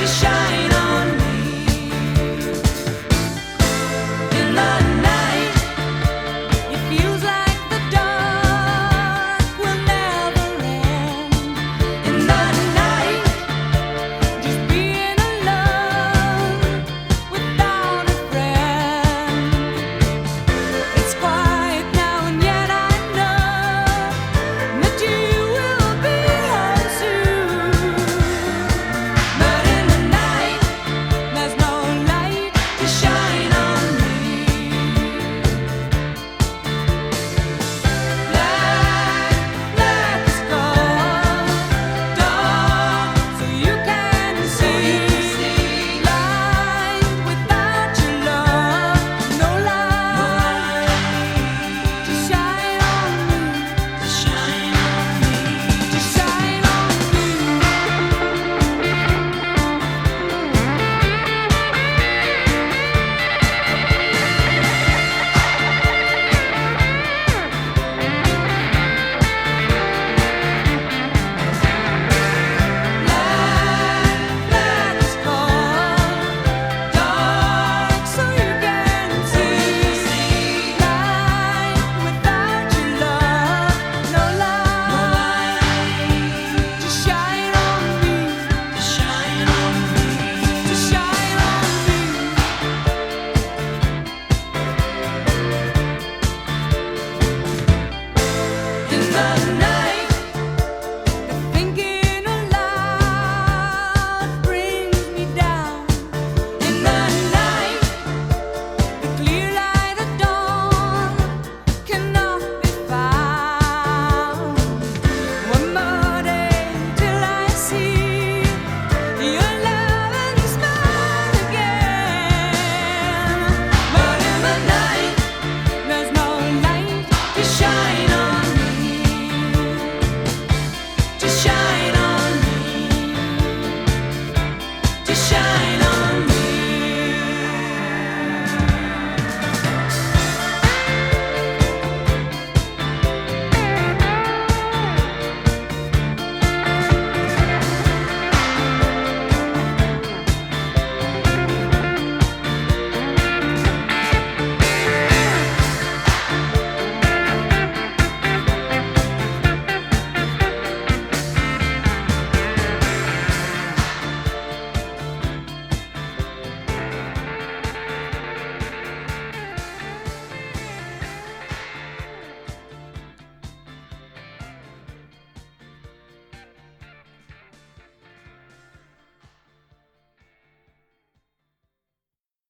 to show. to shine.